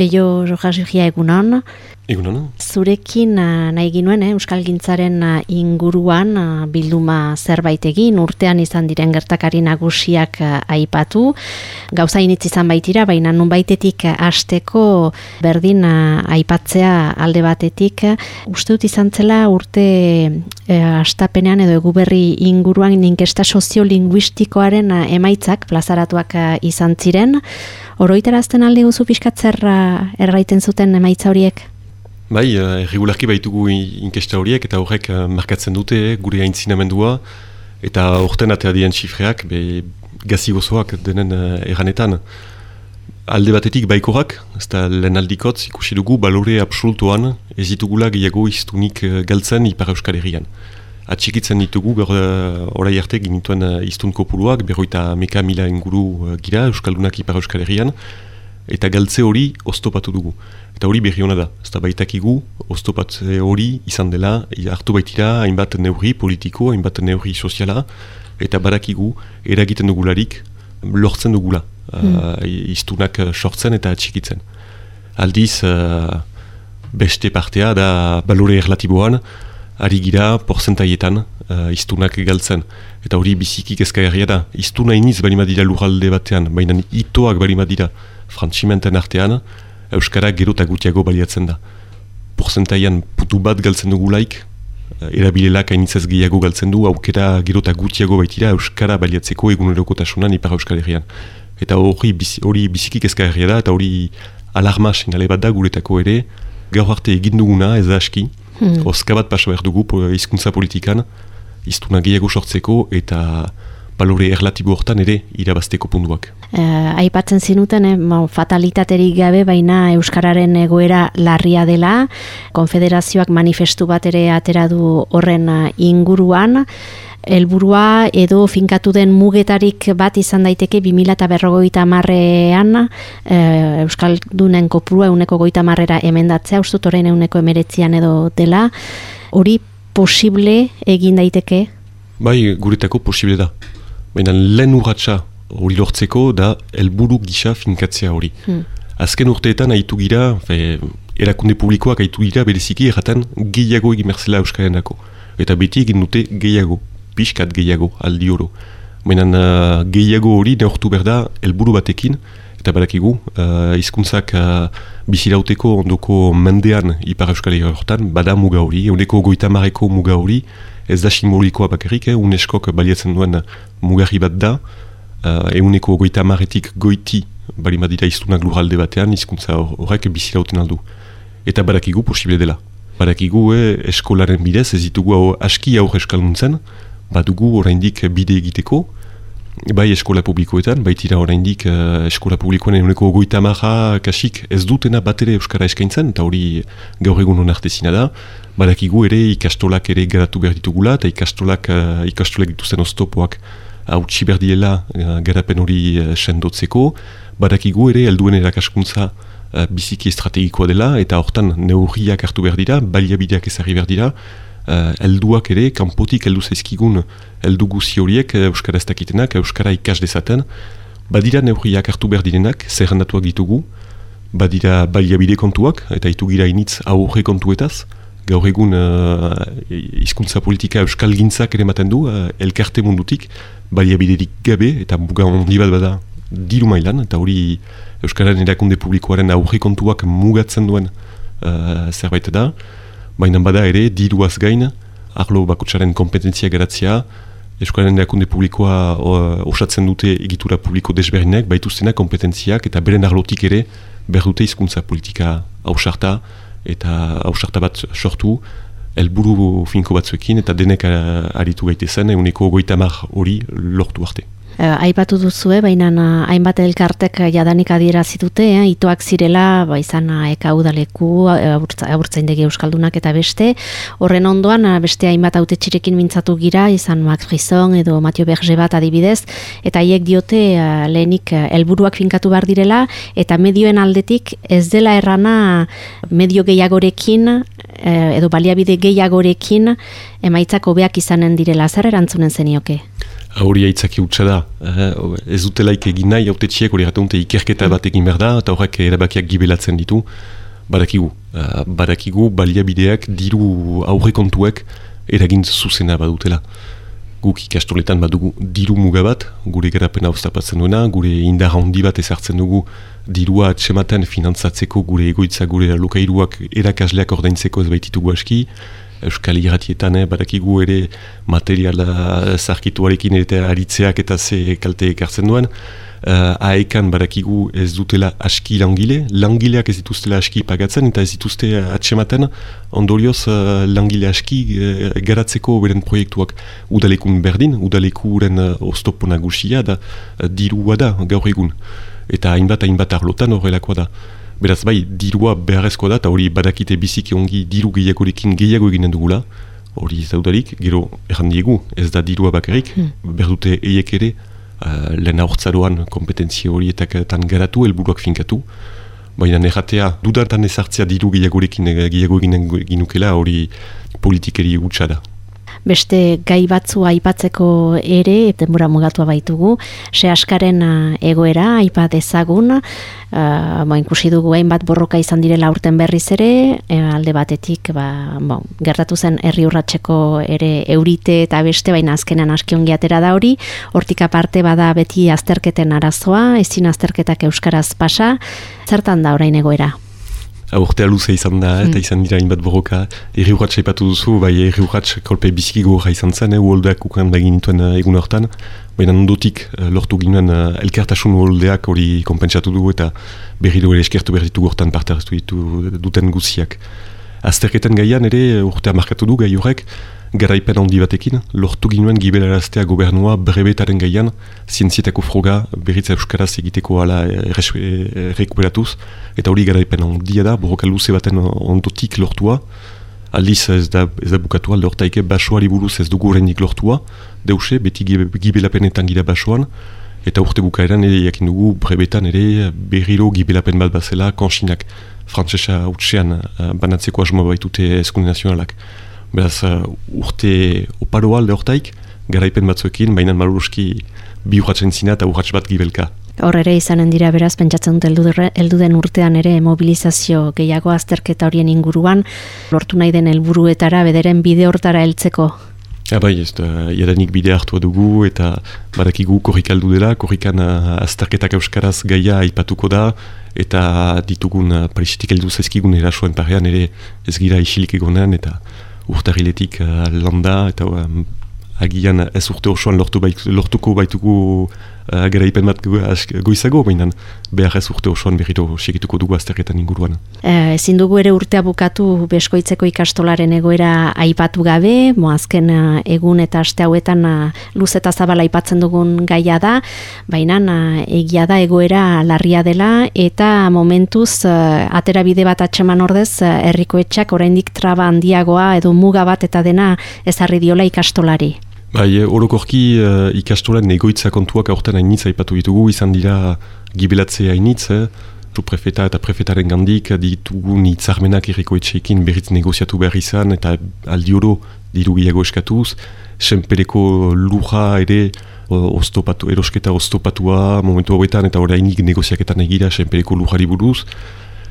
Peio Rojasugia egunon. Egunon. Zurekin uh, nahi ginuen, eh, Euskal Gintzaren uh, inguruan uh, bilduma zerbait egin, urtean izan diren gertakari nagusiak aipatu. Gauza initz izan baitira, baina nun baitetik asteko berdin aipatzea alde batetik. uste dut izan zela urte uh, astapenean edo eguberri inguruan inkesta soziolinguistikoaren emaitzak plazaratuak izan ziren. Oroitarazten alde guzu pixkatzerra erraiten zuten emaitza horiek? Bai, uh, erregularki baitugu inkesta horiek eta horrek uh, markatzen dute eh, gure aintzinamendua. Eta horten atea dien txifreak be, gazi gozoak denen eranetan. Alde batetik baikorak, ez da lehen aldikotz ikusi dugu balore absolutuan ez ditugula gehiago iztunik galtzen ipar euskal herrian. Atxikitzen ditugu gaur orai arte ginituen iztun kopuruak, berroita meka mila inguru gira Euskaldunak ipar Euskal Herrian, eta galtze hori oztopatu dugu. Eta hori berri hona da, ez da baitakigu oztopatze hori izan dela, hartu baitira hainbat neurri politiko, hainbat neurri soziala, eta badakigu eragiten dugularik lortzen dugula, mm. iztunak sortzen eta atxikitzen. Aldiz, uh, beste partea da balore erlatiboan, ari gira porzentaietan uh, iztunak galtzen. Eta hori biziki kezkagarria da. Iztuna iniz bali madira lurralde batean, baina itoak bali madira frantximenten artean, Euskara gero eta gutiago baliatzen da. Porzentaian putu bat galtzen dugu laik, uh, erabilelak hainitzez gehiago galtzen du, aukera gero eta gutiago baitira Euskara baliatzeko eguneroko tasunan ipar Euskal Herrian. Eta hori hori biziki kezkagarria da, eta hori alarma sinale bat da guretako ere, gaur arte egin duguna ez da aski, hmm. oska bat paso behar dugu izkuntza politikan, iztuna gehiago sortzeko eta balore erlatibo hortan ere irabazteko punduak. Uh, aipatzen zinuten, eh, fatalitaterik gabe, baina Euskararen egoera larria dela, konfederazioak manifestu bat ere atera du horren eh, inguruan, helburua edo finkatu den mugetarik bat izan daiteke 2000 eta berrogoita marrean e, Euskal Dunen kopurua euneko goita marrera emendatzea, uste toren euneko emeretzian edo dela, hori posible egin daiteke? Bai, guretako posible da. Baina lehen urratxa hori lortzeko da helburu gisa finkatzea hori. Hmm. Azken urteetan haitu gira, fe, erakunde publikoak haitu gira bereziki erraten gehiago egin merzela Euskaren. Eta beti egin dute gehiago pixkat gehiago aldi oro. Baina uh, gehiago hori neortu behar da helburu batekin, eta badakigu, uh, izkuntzak uh, bizirauteko ondoko mendean Ipar Euskal horretan, bada muga hori, euneko goita mareko muga hori, ez da simbolikoa bakarrik, eh, UNESCOk baliatzen duen mugarri bat da, uh, euneko goita maretik goiti bali madira iztunak lurralde batean, izkuntza horrek bizirauten aldu. Eta badakigu posible dela. Badakigu eh, eskolaren bidez, ez ditugu aski aurre eskalduntzen, badugu oraindik bide egiteko, bai eskola publikoetan, bai tira oraindik uh, eskola publikoen eguneko goita marra kasik ez dutena bat ere Euskara eskaintzen, eta hori gaur egun onartezina da, badakigu ere ikastolak ere garatu behar ditugula, eta ikastolak, uh, ikastolak dituzten oztopoak hautsi behar diela uh, garapen hori uh, sendotzeko, badakigu ere helduen erakaskuntza uh, biziki estrategikoa dela, eta hortan neurriak hartu behar dira, baliabideak ezarri behar dira, uh, elduak ere, kanpotik eldu zaizkigun eldu guzi horiek uh, Euskara ez dakitenak, Euskara ikas dezaten, badira neurriak hartu behar direnak, zerrendatuak ditugu, badira baliabide kontuak, eta itu gira initz aurre kontuetaz, gaur egun uh, izkuntza politika Euskal gintzak ere maten du, uh, elkarte mundutik, baliabiderik gabe, eta muga ondi bat bada diru mailan, eta hori Euskararen erakunde publikoaren aurre kontuak mugatzen duen uh, zerbait da, baina bada ere, diruaz gain, arlo bakutsaren kompetentzia geratzea, eskuaren erakunde publikoa osatzen dute egitura publiko desberdinak, baituztenak kompetentziak eta beren arlotik ere behar dute izkuntza politika hausarta eta hausarta bat sortu, helburu finko batzuekin eta denek aritu gaitezen, eguneko goita mar hori lortu arte. Uh, aipatu duzue, baina hainbat elkartek jadanik adiera zitute, eh, itoak zirela, ba, izan uh, eka udaleku, aburtzaindegi euskaldunak eta beste. Horren ondoan, beste hainbat haute txirekin mintzatu gira, izan Max Frison edo Matio Berge bat adibidez, eta haiek diote lehenik helburuak finkatu behar direla, eta medioen aldetik ez dela errana medio gehiagorekin, edo baliabide gehiagorekin, emaitzak hobeak izanen direla, zer erantzunen zenioke? Hori aitzaki utxa da, ez dutelaik egin nahi, haute txiek hori dute ikerketa bat egin behar da, eta horrek erabakiak gibelatzen ditu, badakigu, uh, badakigu baliabideak diru aurrekontuek eragin zuzena badutela. Guk ikastoletan badugu diru muga bat, gure garapena oztapatzen duena, gure indar handi bat ezartzen dugu dirua atxematen finantzatzeko gure egoitza gure lokairuak erakasleak ordaintzeko ez baititugu aski, Euskal Iratietan, eh, badakigu ere materiala zarkituarekin eta aritzeak eta ze kalte ekartzen duen. Uh, aekan badakigu ez dutela aski langile, langileak ez dituztela aski pagatzen eta ez dituzte atsematen ondorioz uh, langile aski uh, garatzeko beren proiektuak udalekun berdin, udalekuren uh, oztopo nagusia da uh, dirua da gaur egun. Eta hainbat hainbat arlotan horrelakoa da. Beraz bai, dirua beharrezko da, eta hori badakite biziki ongi diru gehiagorekin gehiago eginen dugula, hori zaudarik, gero errandiegu, ez da dirua bakarrik, hmm. berdute eiek ere, uh, lehen aurtzaroan kompetentzia horietaketan garatu, helburuak finkatu, baina erratea dudantan ezartzea diru gehiagorekin gehiago eginen ginukela, hori politikeri gutsa da beste gai batzu aipatzeko ere denbora mugatua baitugu se askaren uh, egoera aipat ezagun. Uh, ba, ikusi dugu hainbat borroka izan direla urten berriz ere e, alde batetik ba, bon, gertatu zen herri urratseko ere eurite eta beste baina azkenan aski atera da hori. Hortik aparte bada beti azterketen arazoa ezin azterketak euskaraz pasa. Zertan da orain egoera urtea luze izan da, eta mm. izan dira inbat borroka. Erri urratx aipatu duzu, bai erri urratx kolpe biziki gorra izan zen, eh, uoldeak ukan begin dituen uh, egun hortan. Baina ondotik uh, lortu ginen uh, elkartasun uoldeak hori kompentsatu du eta berri dugu eskertu berri ditu gortan parte ditu duten guziak. Azterketan gaian ere urtea markatu du gai horrek, garaipen handi batekin, lortu ginuen gibelaraztea gobernua brebetaren gaian, zientzietako froga berriz euskaraz egiteko ala errekuperatuz, eta hori garaipen handia da, borroka luze baten ondotik lortua, aldiz ez da, ez da bukatu alde hortaike basoari buruz ez dugu horrendik lortua, deuse, beti gibelapenetan gira basoan, eta urte bukaeran ere jakin dugu brebetan ere berriro gibelapen bat bazela konsinak frantzesa utxean uh, banatzeko asmo baitute eskunde nazionalak. Beraz, uh, urte oparo alde hortaik, garaipen batzuekin, baina maluruski bi urratzen zina eta urratz bat gibelka. Hor ere izanen dira beraz, pentsatzen dut heldu den urtean ere mobilizazio gehiago azterketa horien inguruan, lortu nahi den helburuetara bederen bide hortara heltzeko. Ja, bai, ez da, jadanik bide hartua dugu eta badakigu korrik aldu dela, korrikan uh, azterketak euskaraz gaia aipatuko da, eta ditugun uh, parisetik heldu zaizkigun erasoen parean ere ez gira isilik egonean, eta urtariletik uh, landa eta um, agian ez urte osoan lortu bait, lortuko baituko uh, garaipen bat goizago, baina behar ez urte osoan berriro segituko dugu azterketan inguruan. E, ezin dugu ere urtea bukatu beskoitzeko ikastolaren egoera aipatu gabe, moazken uh, egun eta aste hauetan luz eta zabala aipatzen dugun gaia da, baina egia da egoera larria dela eta momentuz atera bide bat atxeman ordez uh, errikoetxak oraindik traba handiagoa edo muga bat eta dena ezarri diola ikastolari. Bai, eh, orokorki uh, ikastolan negoitza kontuak aurten hainitza ipatu ditugu, izan dira gibelatzea hainitz, eh? prefeta eta prefetaren gandik ditugu nitzarmenak erriko etxeekin berriz negoziatu behar izan eta aldi oro diru gehiago eskatuz, senpereko luja ere oztopatu, erosketa oztopatua momentu hauetan eta orainik negoziaketan egira senpereko lujari buruz,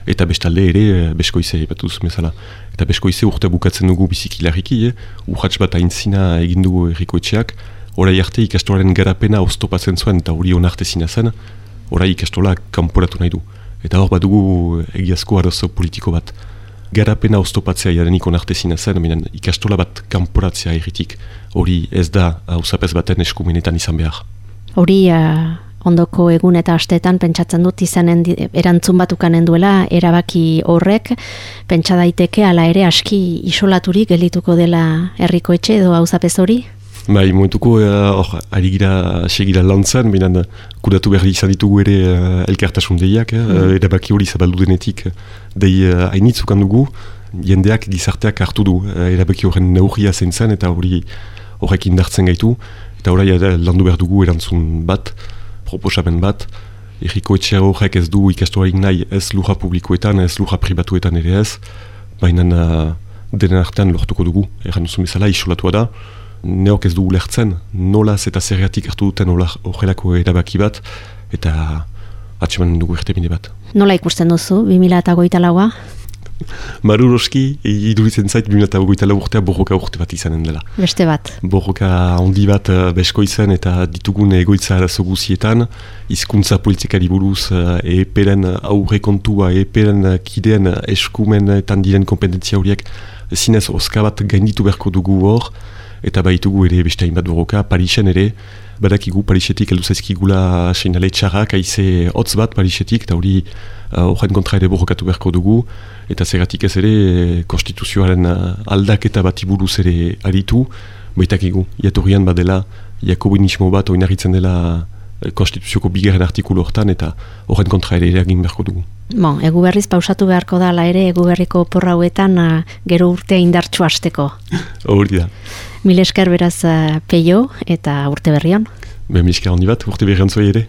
eta bestalde ere eh, beskoize batuz bezala. Eta beskoize urte bukatzen dugu biziki larriki, eh? urratx bat aintzina egin dugu erriko etxeak, orai arte ikastoaren garapena oztopatzen zuen eta hori onarte zina zen, orai ikastola kanporatu nahi du. Eta hor bat dugu egiazko arazo politiko bat. Garapena oztopatzea jarenik onarte zina zen, minen ikastola bat kanporatzea erritik, hori ez da hausapez baten eskumenetan izan behar. Hori uh ondoko egun eta asteetan pentsatzen dut izanen erantzun batukanen duela erabaki horrek pentsa daiteke hala ere aski isolaturik gelituko dela herriko etxe edo auzapez hori? Bai, momentuko eh, hor uh, ari gira segira lantzen, binan kudatu behar izan ditugu ere uh, elkartasun deiak, eh? mm. erabaki hori zabaldu denetik dei uh, hainitzukan dugu, jendeak gizarteak hartu du, uh, erabaki horren neurria zen zen eta hori horrek indartzen gaitu, eta hori landu behar dugu erantzun bat, proposamen bat, erriko etxea horrek ez du ikastoarik nahi ez luja publikoetan, ez luja pribatuetan ere ez, baina uh, denen artean lortuko dugu, erran duzu bezala, isolatua da, neok ez dugu lertzen, nolaz eta zergatik hartu duten horrelako erabaki bat, eta atseman dugu ertebine bat. Nola ikusten duzu, 2008 laua? Maruroski, iduritzen zait, 2008 lau urtea borroka urte bat izanen dela. Beste bat. Borroka handi bat uh, besko izan eta ditugun egoitza arazo guzietan, hizkuntza politikari buruz, uh, eperen aurre kontua, eperen kideen eskumen eta diren kompetentzia horiek, zinez oska bat gainditu beharko dugu hor, eta baitugu ere beste hainbat borroka, Parisen ere, badakigu Parisetik heldu zaizkigula seinale txarrak, aize hotz bat Parisetik, eta hori uh, horren kontra ere borrokatu beharko dugu, eta zeratik ez ere konstituzioaren uh, aldaketa bat iburuz ere aritu, baitakigu, iatorrian badela, jakobinismo bat oinarritzen dela uh, konstituzioko bigarren artikulu hortan, eta horren kontra ere eragin beharko dugu. Bon, egu berriz pausatu beharko dala ere, egu berriko porra uh, gero urtea indartsu hasteko. Hori da. Mil esker beraz uh, peio eta urte berrian. Be, mil esker handi bat, urte berrian ere.